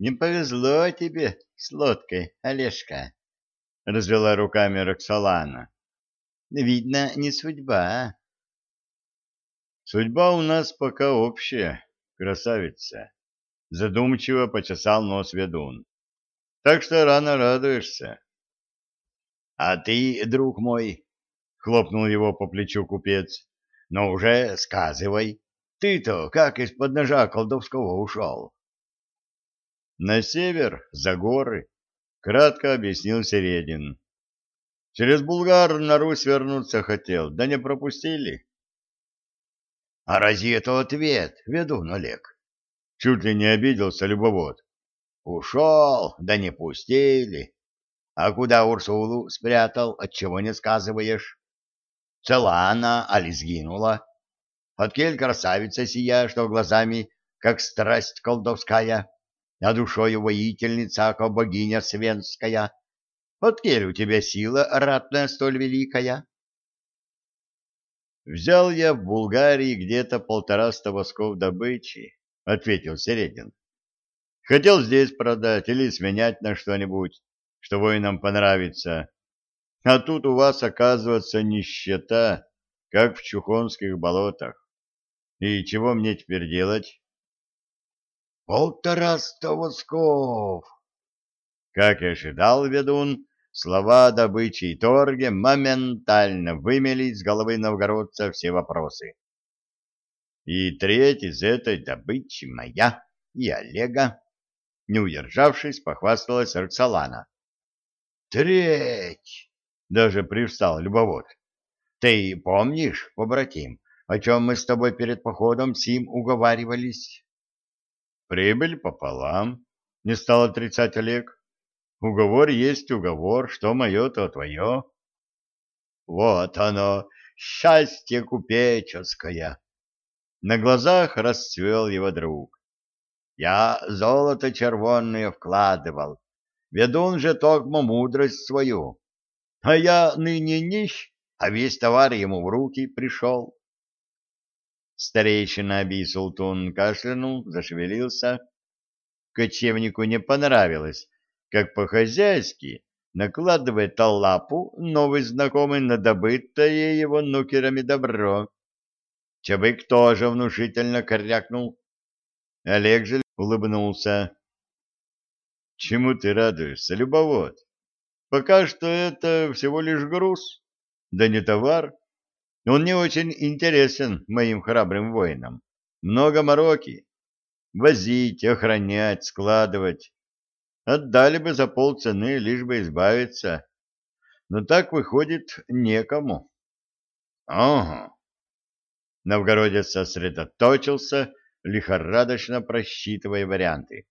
Не повезло тебе с лодкой, Олежка, — развела руками Роксолана. — Видно, не судьба. — Судьба у нас пока общая, красавица, — задумчиво почесал нос ведун. — Так что рано радуешься. — А ты, друг мой, — хлопнул его по плечу купец, — но уже сказывай, ты-то как из-под ножа колдовского ушел? На север, за горы, кратко объяснил Середин. Через Булгар на Русь вернуться хотел, да не пропустили. А разве это ответ, ведун Олег? Чуть ли не обиделся любовод. Ушел, да не пустили. А куда Урсулу спрятал, отчего не сказываешь? Цела она, али сгинула? Откель красавица сия, что глазами, как страсть колдовская? А душою воительница, как богиня свенская. Откель у тебя сила ратная столь великая? Взял я в Булгарии где-то полтораста восков добычи, — ответил Середин. Хотел здесь продать или сменять на что-нибудь, что воинам понравится. А тут у вас, оказывается, нищета, как в Чухонских болотах. И чего мне теперь делать? Полтораста восков! Как и ожидал ведун, слова добычи и торге моментально вымели с головы новгородца все вопросы. И треть из этой добычи моя и Олега, не удержавшись, похвасталась Роксолана. «Треть!» — даже привстал любовод. «Ты помнишь, побратим, о чем мы с тобой перед походом сим уговаривались?» Прибыль пополам, не стал отрицать Олег. Уговор есть уговор, что мое, то твое. Вот оно, счастье купеческое. На глазах расцвел его друг. Я золото червонное вкладывал, ведун же токмо мудрость свою. А я ныне нищ, а весь товар ему в руки пришел. Старейшина Аби-Султун кашлянул, зашевелился. Кочевнику не понравилось, как по-хозяйски накладывает лапу новый знакомый на добытое его нукерами добро. Чабык тоже внушительно корякнул. Олег же улыбнулся. — Чему ты радуешься, любовод? Пока что это всего лишь груз, да не товар. Он не очень интересен моим храбрым воинам. Много мороки. Возить, охранять, складывать. Отдали бы за полцены, лишь бы избавиться. Но так выходит некому. Ага. Новгородец сосредоточился, лихорадочно просчитывая варианты.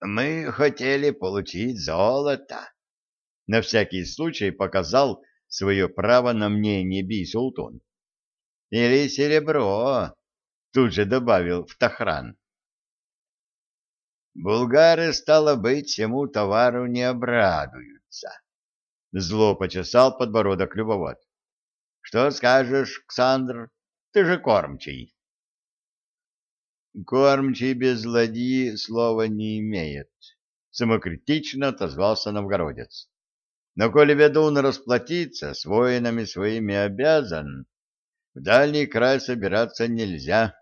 Мы хотели получить золото. На всякий случай показал свое право на мнение Би-Султун. Или серебро, тут же добавил в Тахран. Булгары, стало быть, всему товару не обрадуются. Зло почесал подбородок любовод. Что скажешь, Ксандр? Ты же кормчий. Кормчий без ладьи слова не имеет, самокритично отозвался новгородец. Но коли ведун расплатиться с воинами своими обязан, в дальний край собираться нельзя.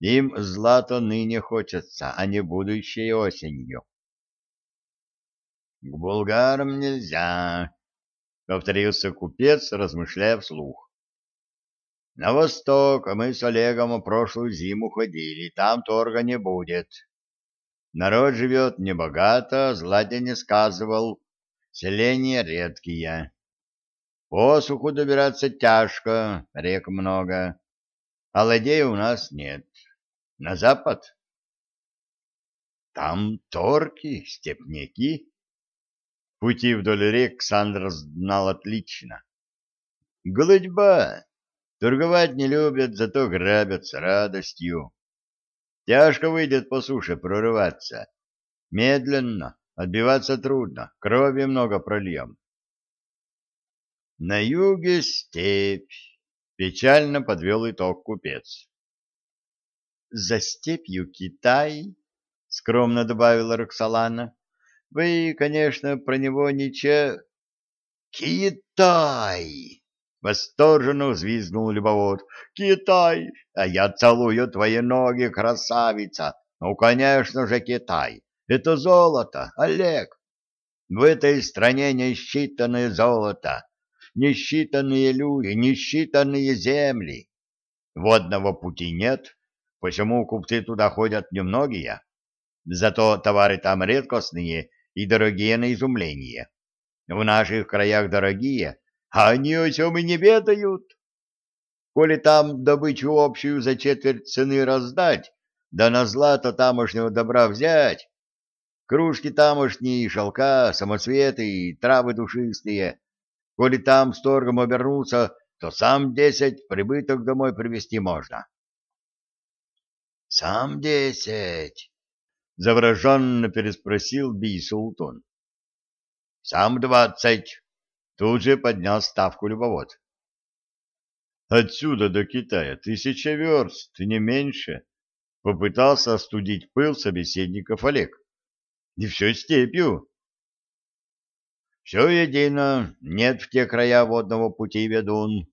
Им злато ныне хочется, а не будущей осенью. — К булгарам нельзя, — повторился купец, размышляя вслух. — На восток мы с Олегом прошлую зиму ходили, там торга не будет. Народ живет небогато, злате не сказывал, Селения редкие. По суху добираться тяжко, рек много, а ладей у нас нет. На запад? Там торки, степняки. Пути вдоль рек Сандр знал отлично. Голодьба. Торговать не любят, зато грабят с радостью. Тяжко выйдет по суше прорываться. Медленно, Отбиваться трудно, крови много прольем. На юге степь, печально подвел итог купец. За степью Китай, скромно добавила Роксолана. Вы, конечно, про него ничего... Китай! Восторженно взвизгнул любовод. Китай! А я целую твои ноги, красавица! Ну, конечно же, Китай! Это золото, Олег! В этой стране несчитанное золото, несчитанные люди, несчитанные земли. Водного пути нет, почему купцы туда ходят немногие. Зато товары там редкостные и дорогие на изумление. В наших краях дорогие, а они о чем и не ведают. Коли там добычу общую за четверть цены раздать, да на злато тамошнего добра взять, кружки тамошние, шелка, самоцветы и травы душистые, коли там с торгом обернуться, то сам десять прибыток домой привезти можно. — Сам десять? — завороженно переспросил Бий-Султон. — Сам двадцать. Тут же поднял ставку любовод. — Отсюда до Китая тысяча верст, не меньше, — попытался остудить пыл собеседников Олег. — Не все степью. — Все едино, нет в те края водного пути ведун.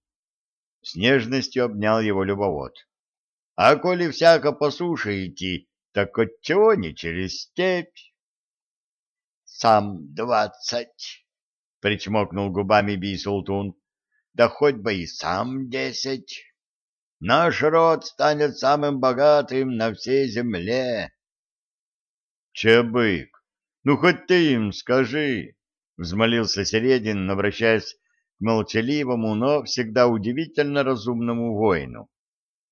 С нежностью обнял его любовод. — А коли всяко по суше идти, так отчего не через степь? — Сам двадцать, — причмокнул губами Бий-Султун, — да хоть бы и сам десять. Наш род станет самым богатым на всей земле. — Чебык, ну хоть ты им скажи, — взмолился Середин, обращаясь к молчаливому, но всегда удивительно разумному воину.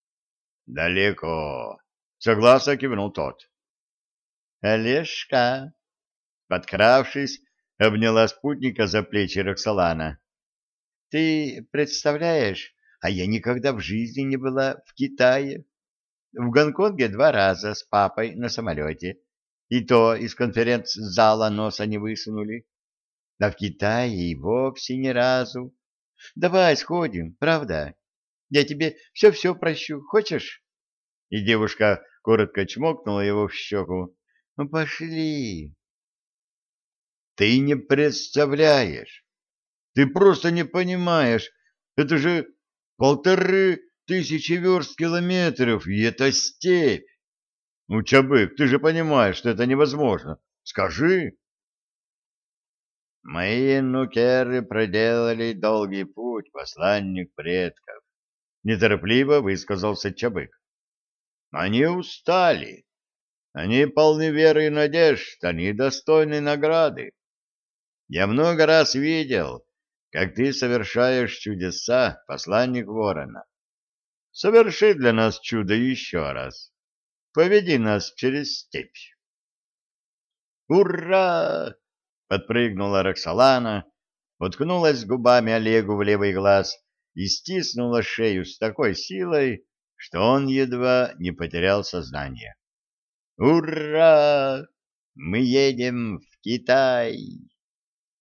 — Далеко, Согласно кивнул тот. Олежка, подкравшись, обняла спутника за плечи Роксолана. Ты представляешь, а я никогда в жизни не была в Китае. В Гонконге два раза с папой на самолете. И то из конференц-зала носа не высунули. А в Китае и вовсе ни разу. Давай сходим, правда? Я тебе все-все прощу. Хочешь? И девушка коротко чмокнула его в щеку. «Ну, пошли!» «Ты не представляешь! Ты просто не понимаешь! Это же полторы тысячи верст километров, и это степь! Ну, Чабык, ты же понимаешь, что это невозможно! Скажи!» «Мои нукеры проделали долгий путь, посланник предков», — неторопливо высказался Чабык. Они устали. Они полны веры и надежд, они достойны награды. Я много раз видел, как ты совершаешь чудеса, посланник ворона. Соверши для нас чудо еще раз. Поведи нас через степь. «Ура!» — подпрыгнула Роксолана, уткнулась губами Олегу в левый глаз и стиснула шею с такой силой, что он едва не потерял сознание. «Ура! Мы едем в Китай!»